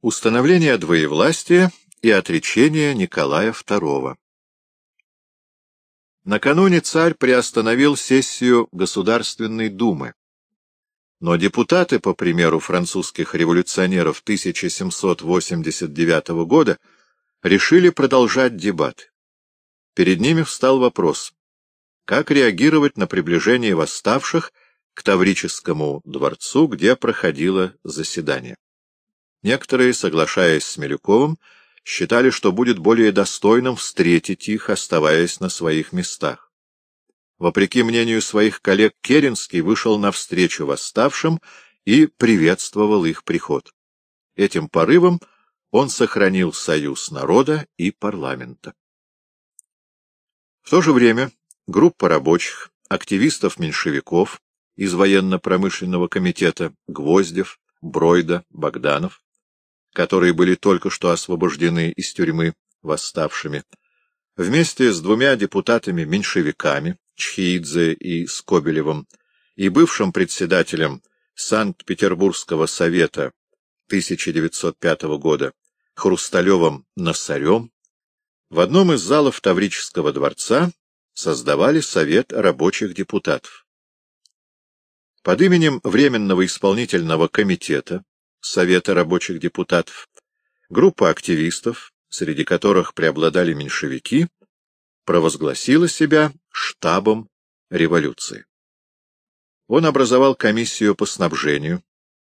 Установление двоевластия и отречение Николая II Накануне царь приостановил сессию Государственной Думы, но депутаты, по примеру французских революционеров 1789 года, решили продолжать дебаты. Перед ними встал вопрос, как реагировать на приближение восставших к Таврическому дворцу, где проходило заседание. Некоторые, соглашаясь с Милюковым, считали, что будет более достойным встретить их, оставаясь на своих местах. Вопреки мнению своих коллег, Керенский вышел навстречу восставшим и приветствовал их приход. Этим порывом он сохранил союз народа и парламента. В то же время группа рабочих, активистов-меньшевиков из военно-промышленного комитета Гвоздев, Бройда, Богданов которые были только что освобождены из тюрьмы восставшими, вместе с двумя депутатами-меньшевиками, Чхиидзе и Скобелевым, и бывшим председателем Санкт-Петербургского совета 1905 года Хрусталевым Носарем, в одном из залов Таврического дворца создавали Совет рабочих депутатов. Под именем Временного исполнительного комитета Совета рабочих депутатов, группа активистов, среди которых преобладали меньшевики, провозгласила себя штабом революции. Он образовал комиссию по снабжению,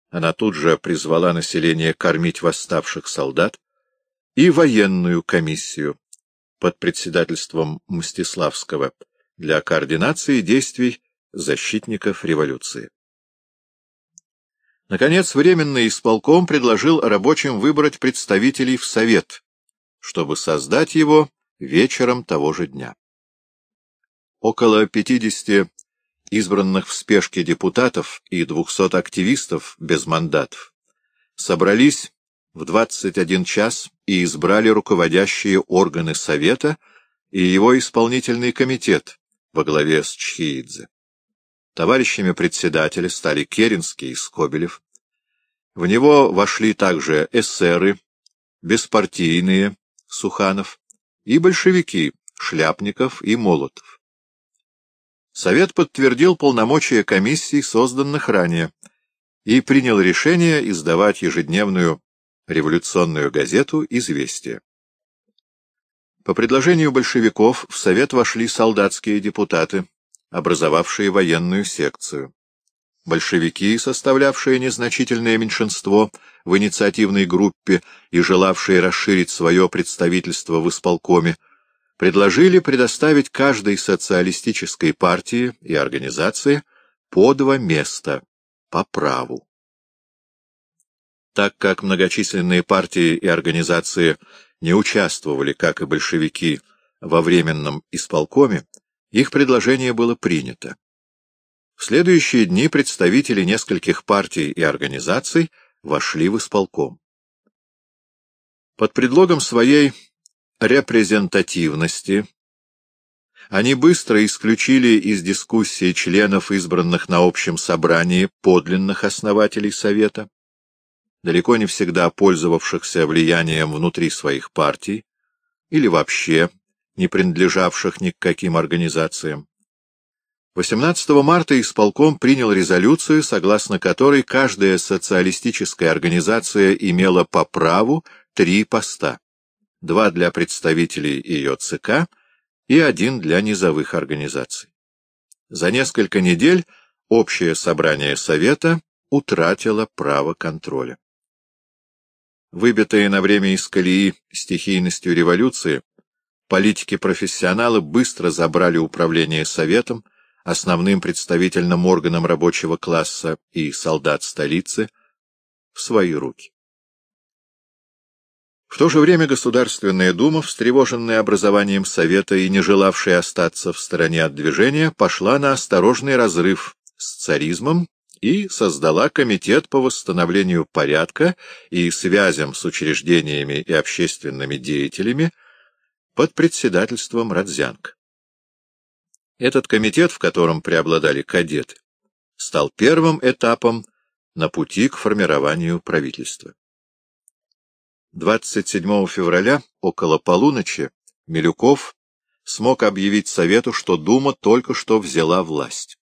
она тут же призвала население кормить восставших солдат, и военную комиссию под председательством Мстиславского для координации действий защитников революции. Наконец, Временный исполком предложил рабочим выбрать представителей в Совет, чтобы создать его вечером того же дня. Около 50 избранных в спешке депутатов и 200 активистов без мандатов собрались в 21 час и избрали руководящие органы Совета и его исполнительный комитет во главе с Чхиидзе. Товарищами председателя стали Керенский и Скобелев. В него вошли также эсеры, беспартийные, Суханов, и большевики, Шляпников и Молотов. Совет подтвердил полномочия комиссий, созданных ранее, и принял решение издавать ежедневную революционную газету «Известия». По предложению большевиков в Совет вошли солдатские депутаты, образовавшие военную секцию. Большевики, составлявшие незначительное меньшинство в инициативной группе и желавшие расширить свое представительство в исполкоме, предложили предоставить каждой социалистической партии и организации по два места по праву. Так как многочисленные партии и организации не участвовали, как и большевики, во Временном исполкоме, их предложение было принято. В следующие дни представители нескольких партий и организаций вошли в исполком. Под предлогом своей репрезентативности они быстро исключили из дискуссии членов, избранных на общем собрании, подлинных основателей Совета, далеко не всегда пользовавшихся влиянием внутри своих партий или вообще не принадлежавших ни к каким организациям. 18 марта исполком принял резолюцию, согласно которой каждая социалистическая организация имела по праву три поста. Два для представителей ее ЦК и один для низовых организаций. За несколько недель общее собрание Совета утратило право контроля. Выбитые на время из колеи стихийностью революции, политики-профессионалы быстро забрали управление Советом, основным представительным органом рабочего класса и солдат столицы, в свои руки. В то же время Государственная Дума, встревоженная образованием Совета и не желавшая остаться в стороне от движения, пошла на осторожный разрыв с царизмом и создала Комитет по восстановлению порядка и связям с учреждениями и общественными деятелями под председательством Радзянка. Этот комитет, в котором преобладали кадеты, стал первым этапом на пути к формированию правительства. 27 февраля около полуночи Милюков смог объявить Совету, что Дума только что взяла власть.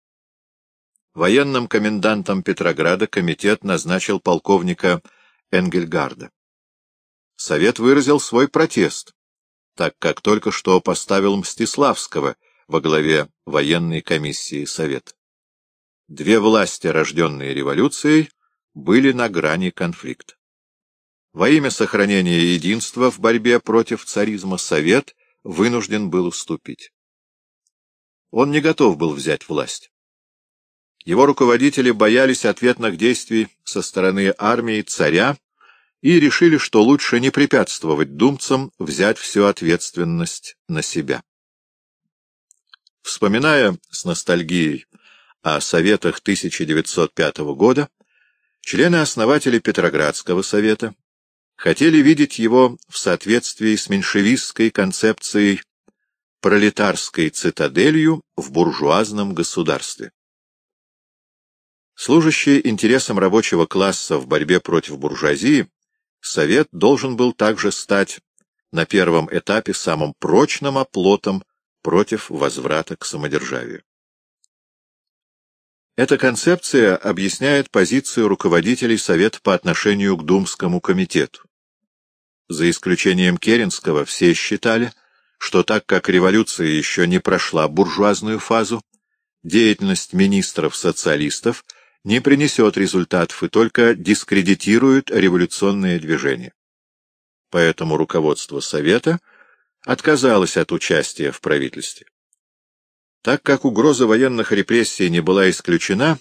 Военным комендантом Петрограда комитет назначил полковника Энгельгарда. Совет выразил свой протест, так как только что поставил Мстиславского во главе военной комиссии Совета. Две власти, рожденные революцией, были на грани конфликта. Во имя сохранения единства в борьбе против царизма Совет вынужден был уступить. Он не готов был взять власть. Его руководители боялись ответных действий со стороны армии царя и решили, что лучше не препятствовать думцам взять всю ответственность на себя. Вспоминая с ностальгией о Советах 1905 года, члены-основатели Петроградского совета хотели видеть его в соответствии с меньшевистской концепцией пролетарской цитаделью в буржуазном государстве. Служащий интересам рабочего класса в борьбе против буржуазии, Совет должен был также стать на первом этапе самым прочным оплотом против возврата к самодержавию. Эта концепция объясняет позицию руководителей Совета по отношению к Думскому комитету. За исключением Керенского все считали, что так как революция еще не прошла буржуазную фазу, деятельность министров-социалистов не принесет результатов и только дискредитирует революционное движение. Поэтому руководство Совета отказалось от участия в правительстве. Так как угроза военных репрессий не была исключена,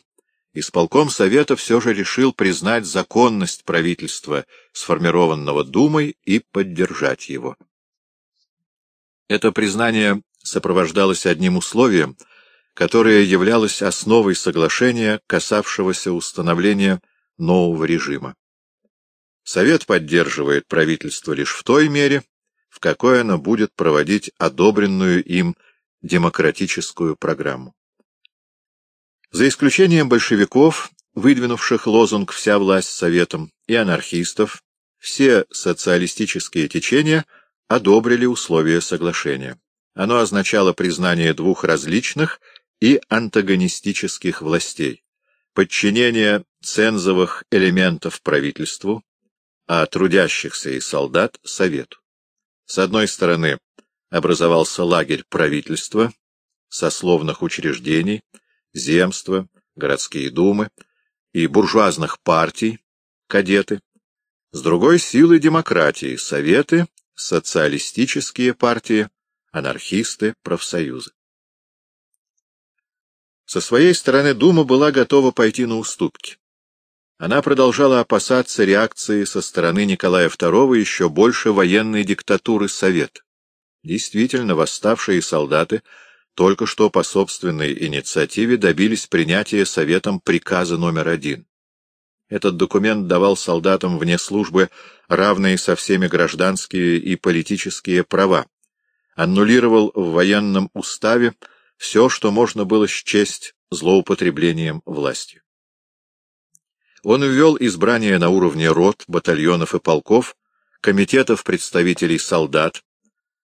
исполком Совета все же решил признать законность правительства, сформированного Думой, и поддержать его. Это признание сопровождалось одним условием, которое являлось основой соглашения, касавшегося установления нового режима. Совет поддерживает правительство лишь в той мере, в какой оно будет проводить одобренную им демократическую программу. За исключением большевиков, выдвинувших лозунг «Вся власть Советом» и анархистов, все социалистические течения одобрили условия соглашения. Оно означало признание двух различных и антагонистических властей, подчинение цензовых элементов правительству, а трудящихся и солдат — Совету. С одной стороны, образовался лагерь правительства, сословных учреждений, земства, городские думы и буржуазных партий, кадеты, с другой — силы демократии, советы, социалистические партии, анархисты, профсоюзы. Со своей стороны Дума была готова пойти на уступки. Она продолжала опасаться реакции со стороны Николая II еще больше военной диктатуры Совета. Действительно, восставшие солдаты только что по собственной инициативе добились принятия Советом приказа номер один. Этот документ давал солдатам вне службы равные со всеми гражданские и политические права, аннулировал в военном уставе все, что можно было счесть злоупотреблением властью. Он ввел избрание на уровне рот, батальонов и полков, комитетов представителей солдат,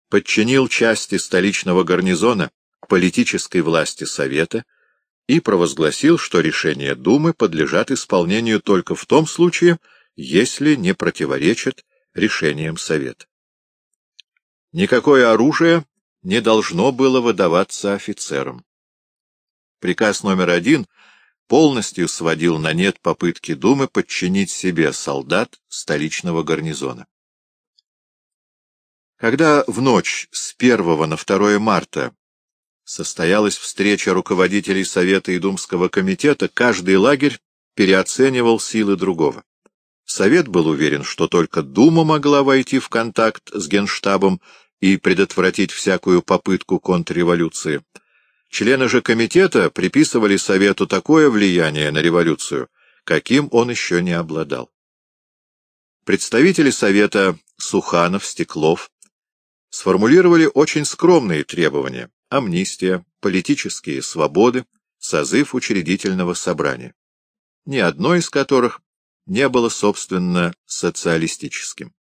подчинил части столичного гарнизона политической власти Совета и провозгласил, что решения Думы подлежат исполнению только в том случае, если не противоречат решениям Совета. Никакое оружие не должно было выдаваться офицерам. Приказ номер один полностью сводил на нет попытки Думы подчинить себе солдат столичного гарнизона. Когда в ночь с 1 на 2 марта состоялась встреча руководителей Совета и Думского комитета, каждый лагерь переоценивал силы другого. Совет был уверен, что только Дума могла войти в контакт с Генштабом и предотвратить всякую попытку контрреволюции. Члены же комитета приписывали Совету такое влияние на революцию, каким он еще не обладал. Представители Совета Суханов, Стеклов, сформулировали очень скромные требования — амнистия, политические свободы, созыв учредительного собрания, ни одно из которых не было, собственно, социалистическим.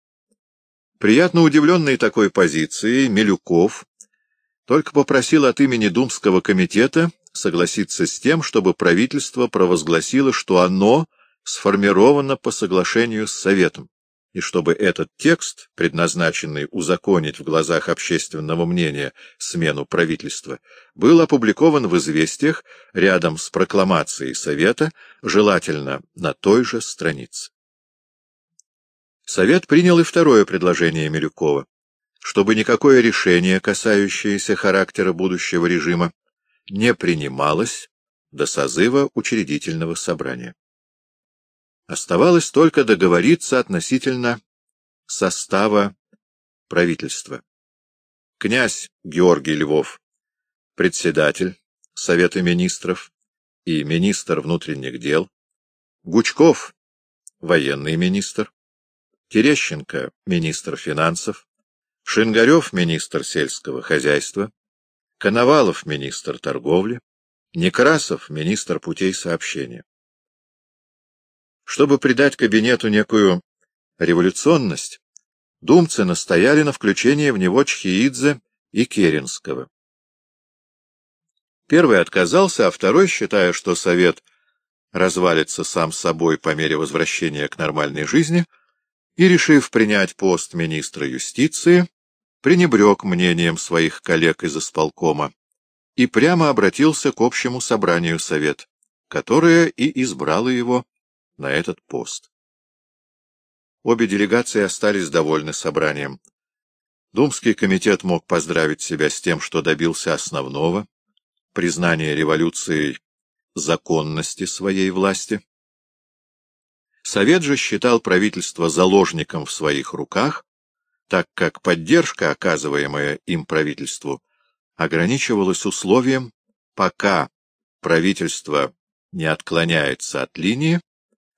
Приятно удивленный такой позицией, Милюков только попросил от имени Думского комитета согласиться с тем, чтобы правительство провозгласило, что оно сформировано по соглашению с Советом, и чтобы этот текст, предназначенный узаконить в глазах общественного мнения смену правительства, был опубликован в «Известиях» рядом с прокламацией Совета, желательно на той же странице. Совет принял и второе предложение Милюкова, чтобы никакое решение, касающееся характера будущего режима, не принималось до созыва учредительного собрания. Оставалось только договориться относительно состава правительства. Князь Георгий Львов, председатель Совета министров и министр внутренних дел, Гучков, военный министр, Терещенко, министр финансов, Шингарев, министр сельского хозяйства, Коновалов, министр торговли, Некрасов, министр путей сообщения. Чтобы придать кабинету некую революционность, думцы настояли на включении в него Чхиидзе и Керенского. Первый отказался, а второй, считая, что Совет развалится сам собой по мере возвращения к нормальной жизни, и, решив принять пост министра юстиции, пренебрег мнением своих коллег из исполкома и прямо обратился к общему собранию Совет, которое и избрало его на этот пост. Обе делегации остались довольны собранием. Думский комитет мог поздравить себя с тем, что добился основного — признания революцией законности своей власти. Совет же считал правительство заложником в своих руках, так как поддержка, оказываемая им правительству, ограничивалась условием, пока правительство не отклоняется от линии,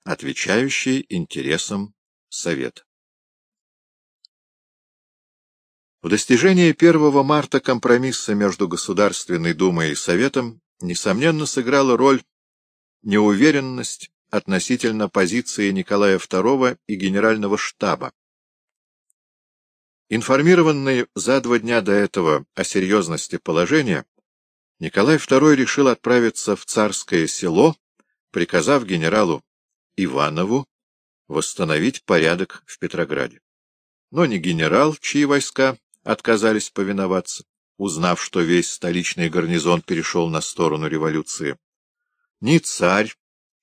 отвечающей интересам Совета. В достижении 1 марта компромисса между Государственной Думой и Советом несомненно сыграла роль неуверенность относительно позиции Николая II и Генерального штаба. Информированный за два дня до этого о серьезности положения, Николай II решил отправиться в Царское село, приказав генералу Иванову восстановить порядок в Петрограде. Но ни генерал, чьи войска отказались повиноваться, узнав, что весь столичный гарнизон перешел на сторону революции, ни царь,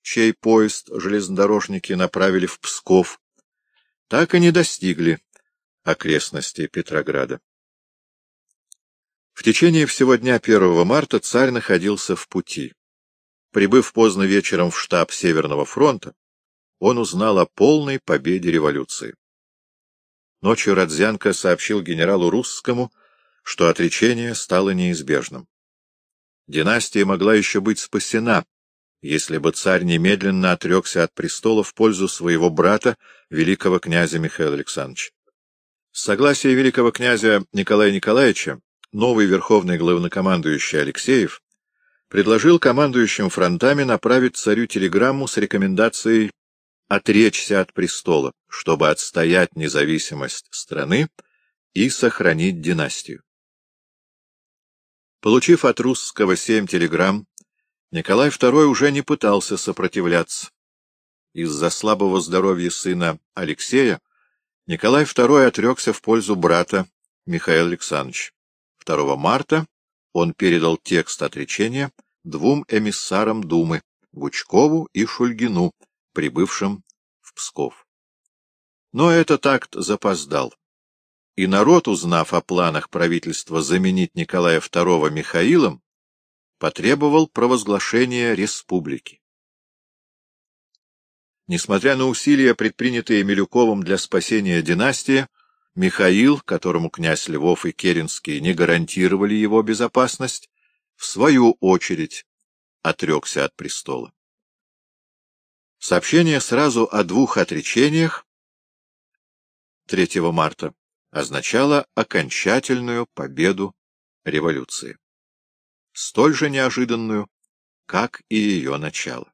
чей поезд железнодорожники направили в Псков, так и не достигли окрестностей Петрограда. В течение всего дня 1 марта царь находился в пути. Прибыв поздно вечером в штаб Северного фронта, он узнал о полной победе революции. Ночью Родзянко сообщил генералу Русскому, что отречение стало неизбежным. Династия могла еще быть спасена, если бы царь немедленно отрекся от престола в пользу своего брата, великого князя Михаила Александровича. С согласия великого князя Николая Николаевича, новый верховный главнокомандующий Алексеев предложил командующим фронтами направить царю телеграмму с рекомендацией отречься от престола, чтобы отстоять независимость страны и сохранить династию. Получив от русского семь телеграмм, Николай II уже не пытался сопротивляться. Из-за слабого здоровья сына Алексея Николай II отрекся в пользу брата Михаила Александровича. 2 марта он передал текст отречения двум эмиссарам Думы, Гучкову и Шульгину, прибывшим в Псков. Но этот акт запоздал, и народ, узнав о планах правительства заменить Николая II Михаилом, потребовал провозглашения республики. Несмотря на усилия, предпринятые Милюковым для спасения династии, Михаил, которому князь Львов и Керенский не гарантировали его безопасность, в свою очередь отрекся от престола. Сообщение сразу о двух отречениях 3 марта означало окончательную победу революции, столь же неожиданную, как и ее начало.